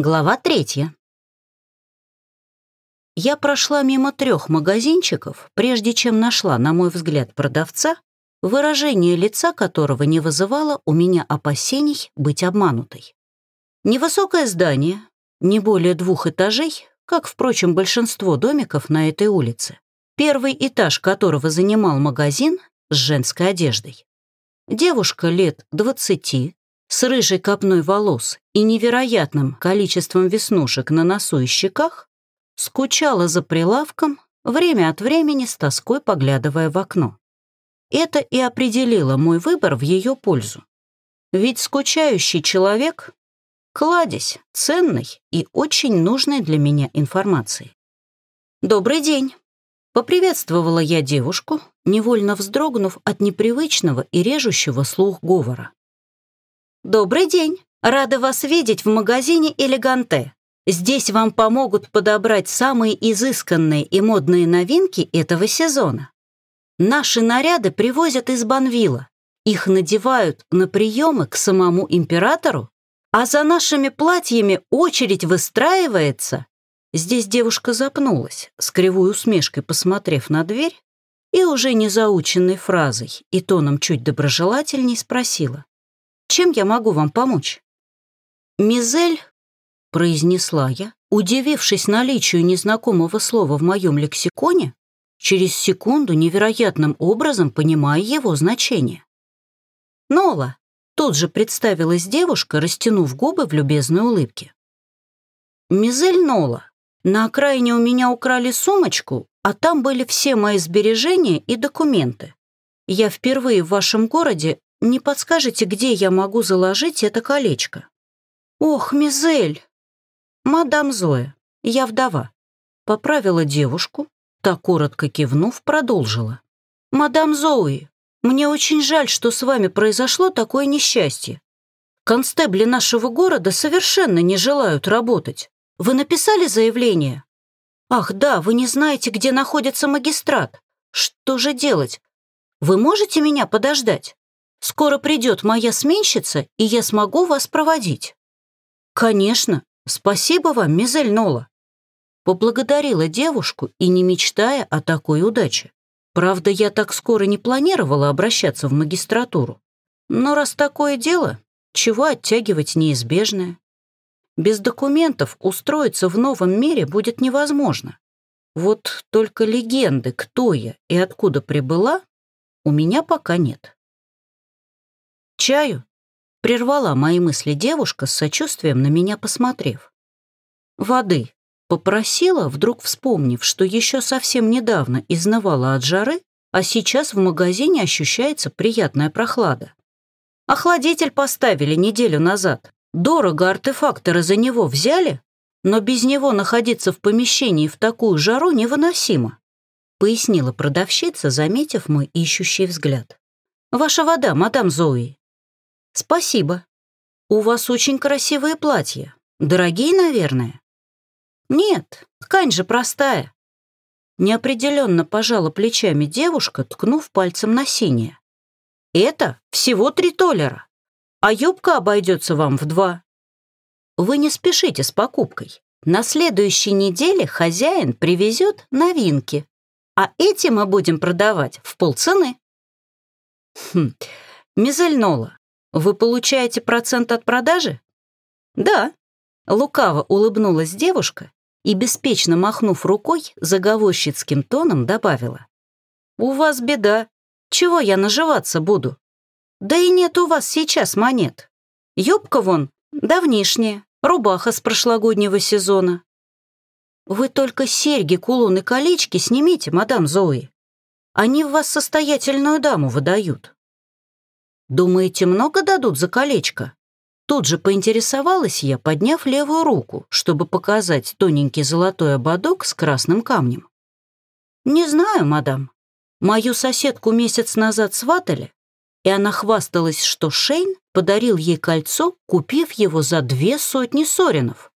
Глава третья. Я прошла мимо трех магазинчиков, прежде чем нашла, на мой взгляд, продавца, выражение лица которого не вызывало у меня опасений быть обманутой. Невысокое здание, не более двух этажей, как, впрочем, большинство домиков на этой улице, первый этаж которого занимал магазин с женской одеждой. Девушка лет двадцати, с рыжей копной волос и невероятным количеством веснушек на носу и щеках, скучала за прилавком, время от времени с тоской поглядывая в окно. Это и определило мой выбор в ее пользу. Ведь скучающий человек — кладезь ценной и очень нужной для меня информации. «Добрый день!» — поприветствовала я девушку, невольно вздрогнув от непривычного и режущего слух говора. «Добрый день! Рада вас видеть в магазине «Элеганте». Здесь вам помогут подобрать самые изысканные и модные новинки этого сезона. Наши наряды привозят из Банвила. Их надевают на приемы к самому императору, а за нашими платьями очередь выстраивается. Здесь девушка запнулась, с кривой усмешкой посмотрев на дверь, и уже незаученной фразой и тоном чуть доброжелательней спросила. Чем я могу вам помочь?» «Мизель», — произнесла я, удивившись наличию незнакомого слова в моем лексиконе, через секунду невероятным образом понимая его значение. «Нола», — тут же представилась девушка, растянув губы в любезной улыбке. «Мизель Нола, на окраине у меня украли сумочку, а там были все мои сбережения и документы. Я впервые в вашем городе не подскажете, где я могу заложить это колечко?» «Ох, Мизель!» «Мадам Зоя, я вдова». Поправила девушку, так коротко кивнув, продолжила. «Мадам Зои, мне очень жаль, что с вами произошло такое несчастье. Констебли нашего города совершенно не желают работать. Вы написали заявление? Ах, да, вы не знаете, где находится магистрат. Что же делать? Вы можете меня подождать?» Скоро придет моя сменщица, и я смогу вас проводить». «Конечно. Спасибо вам, мизель Нола». Поблагодарила девушку и не мечтая о такой удаче. Правда, я так скоро не планировала обращаться в магистратуру. Но раз такое дело, чего оттягивать неизбежное? Без документов устроиться в новом мире будет невозможно. Вот только легенды, кто я и откуда прибыла, у меня пока нет. «Чаю?» — прервала мои мысли девушка с сочувствием на меня посмотрев. «Воды», — попросила, вдруг вспомнив, что еще совсем недавно изнывала от жары, а сейчас в магазине ощущается приятная прохлада. Охладитель поставили неделю назад. Дорого артефакторы за него взяли, но без него находиться в помещении в такую жару невыносимо», — пояснила продавщица, заметив мой ищущий взгляд. «Ваша вода, мадам Зои». «Спасибо. У вас очень красивые платья. Дорогие, наверное?» «Нет, ткань же простая». Неопределенно пожала плечами девушка, ткнув пальцем на синее. «Это всего три толлера, а юбка обойдется вам в два». «Вы не спешите с покупкой. На следующей неделе хозяин привезет новинки, а эти мы будем продавать в полцены». «Хм, Мизель Нола, вы получаете процент от продажи? Да. Лукаво улыбнулась девушка и, беспечно махнув рукой, заговорщицким тоном добавила. У вас беда. Чего я наживаться буду? Да и нет у вас сейчас монет. Юбка вон давнишняя, рубаха с прошлогоднего сезона. Вы только серьги, кулоны, колечки снимите, мадам Зои. Они в вас состоятельную даму выдают. «Думаете, много дадут за колечко?» Тут же поинтересовалась я, подняв левую руку, чтобы показать тоненький золотой ободок с красным камнем. «Не знаю, мадам. Мою соседку месяц назад сватали, и она хвасталась, что Шейн подарил ей кольцо, купив его за две сотни соринов.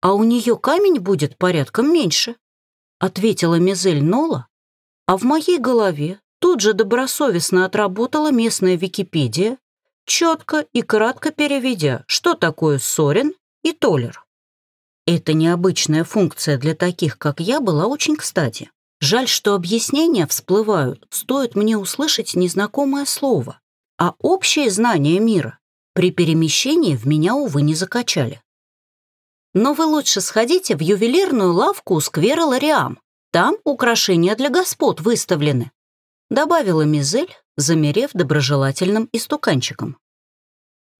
А у нее камень будет порядком меньше», — ответила Мизель Нола, а в моей голове Тут же добросовестно отработала местная Википедия, четко и кратко переведя, что такое Сорин и Толер. Эта необычная функция для таких, как я, была очень кстати. Жаль, что объяснения всплывают, стоит мне услышать незнакомое слово, а общее знание мира при перемещении в меня, увы, не закачали. Но вы лучше сходите в ювелирную лавку у сквера Лариам. Там украшения для господ выставлены», — добавила Мизель, замерев доброжелательным истуканчиком.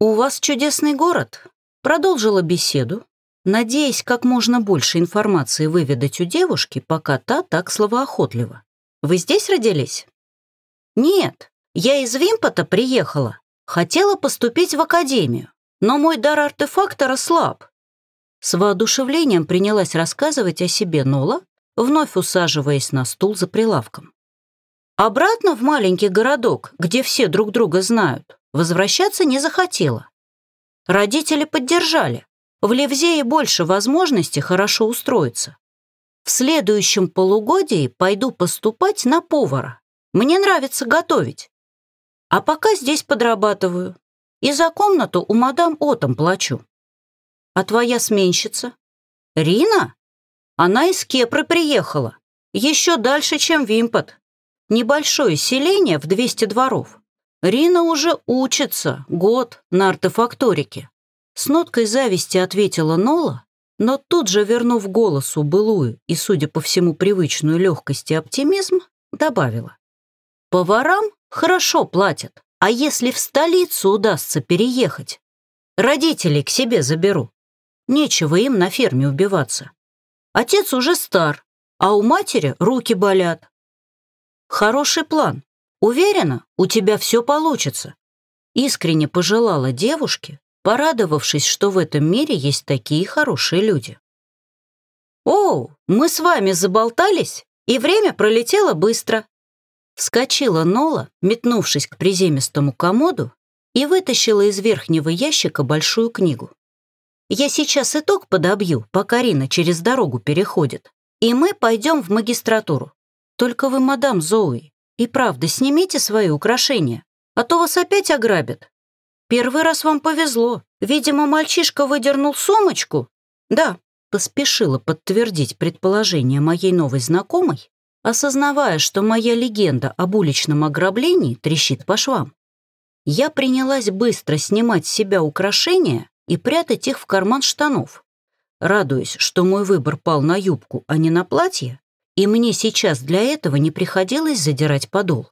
«У вас чудесный город», — продолжила беседу, надеясь как можно больше информации выведать у девушки, пока та так словоохотлива. «Вы здесь родились?» «Нет, я из Вимпота приехала. Хотела поступить в академию, но мой дар артефактора слаб». С воодушевлением принялась рассказывать о себе Нола, вновь усаживаясь на стул за прилавком. Обратно в маленький городок, где все друг друга знают, возвращаться не захотела. Родители поддержали. В Левзее больше возможностей хорошо устроиться. В следующем полугодии пойду поступать на повара. Мне нравится готовить. А пока здесь подрабатываю. И за комнату у мадам Отом плачу. А твоя сменщица? Рина? Она из Кепры приехала. Еще дальше, чем Вимпот. Небольшое селение в 200 дворов. Рина уже учится год на артефакторике. С ноткой зависти ответила Нола, но тут же, вернув голосу былую и, судя по всему, привычную легкость и оптимизм, добавила. «Поварам хорошо платят, а если в столицу удастся переехать? Родителей к себе заберу. Нечего им на ферме убиваться. Отец уже стар, а у матери руки болят. Хороший план. Уверена, у тебя все получится. Искренне пожелала девушке, порадовавшись, что в этом мире есть такие хорошие люди. «О, мы с вами заболтались, и время пролетело быстро». Вскочила Нола, метнувшись к приземистому комоду, и вытащила из верхнего ящика большую книгу. «Я сейчас итог подобью, пока Рина через дорогу переходит, и мы пойдем в магистратуру. Только вы, мадам Зоуи, и правда, снимите свои украшения, а то вас опять ограбят. Первый раз вам повезло. Видимо, мальчишка выдернул сумочку. Да, поспешила подтвердить предположение моей новой знакомой, осознавая, что моя легенда об уличном ограблении трещит по швам. Я принялась быстро снимать с себя украшения и прятать их в карман штанов, радуясь, что мой выбор пал на юбку, а не на платье, и мне сейчас для этого не приходилось задирать подол.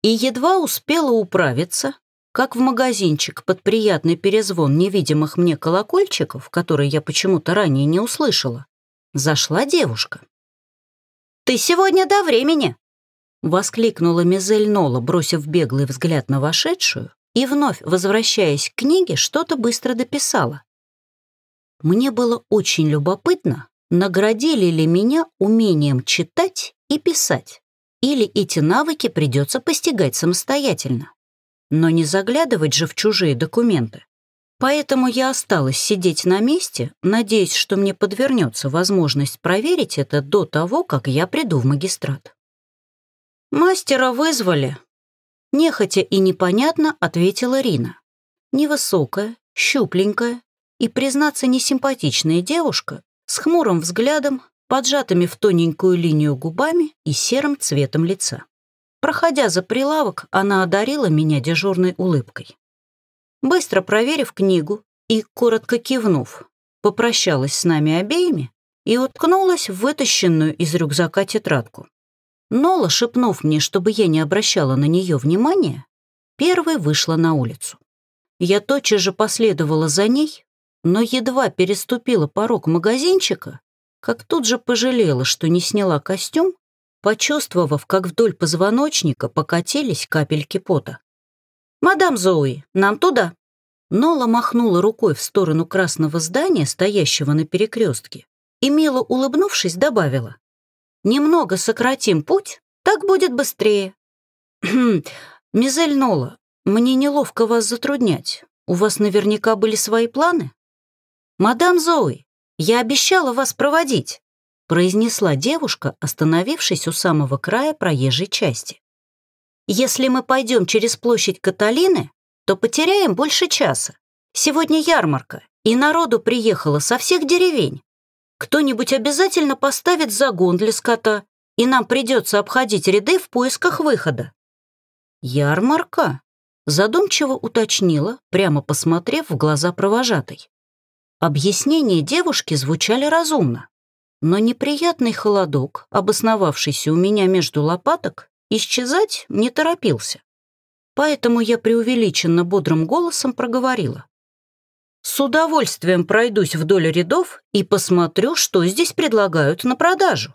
И едва успела управиться, как в магазинчик под приятный перезвон невидимых мне колокольчиков, которые я почему-то ранее не услышала, зашла девушка. «Ты сегодня до времени!» — воскликнула Мизель Нола, бросив беглый взгляд на вошедшую, и вновь, возвращаясь к книге, что-то быстро дописала. Мне было очень любопытно, наградили ли меня умением читать и писать, или эти навыки придется постигать самостоятельно. Но не заглядывать же в чужие документы. Поэтому я осталась сидеть на месте, надеясь, что мне подвернется возможность проверить это до того, как я приду в магистрат. «Мастера вызвали», — нехотя и непонятно ответила Рина. Невысокая, щупленькая и, признаться, несимпатичная девушка с хмурым взглядом, поджатыми в тоненькую линию губами и серым цветом лица. Проходя за прилавок, она одарила меня дежурной улыбкой. Быстро проверив книгу и, коротко кивнув, попрощалась с нами обеими и уткнулась в вытащенную из рюкзака тетрадку. Нола, шепнув мне, чтобы я не обращала на нее внимания, первой вышла на улицу. Я тотчас же последовала за ней, но едва переступила порог магазинчика, как тут же пожалела, что не сняла костюм, почувствовав, как вдоль позвоночника покатились капельки пота. «Мадам Зоуи, нам туда!» Нола махнула рукой в сторону красного здания, стоящего на перекрестке, и, мило улыбнувшись, добавила. «Немного сократим путь, так будет быстрее». «Хм, «Мизель Нола, мне неловко вас затруднять. У вас наверняка были свои планы?» «Мадам Зои, я обещала вас проводить», произнесла девушка, остановившись у самого края проезжей части. «Если мы пойдем через площадь Каталины, то потеряем больше часа. Сегодня ярмарка, и народу приехало со всех деревень. Кто-нибудь обязательно поставит загон для скота, и нам придется обходить ряды в поисках выхода». «Ярмарка?» — задумчиво уточнила, прямо посмотрев в глаза провожатой. Объяснения девушки звучали разумно, но неприятный холодок, обосновавшийся у меня между лопаток, исчезать не торопился. Поэтому я преувеличенно бодрым голосом проговорила. С удовольствием пройдусь вдоль рядов и посмотрю, что здесь предлагают на продажу.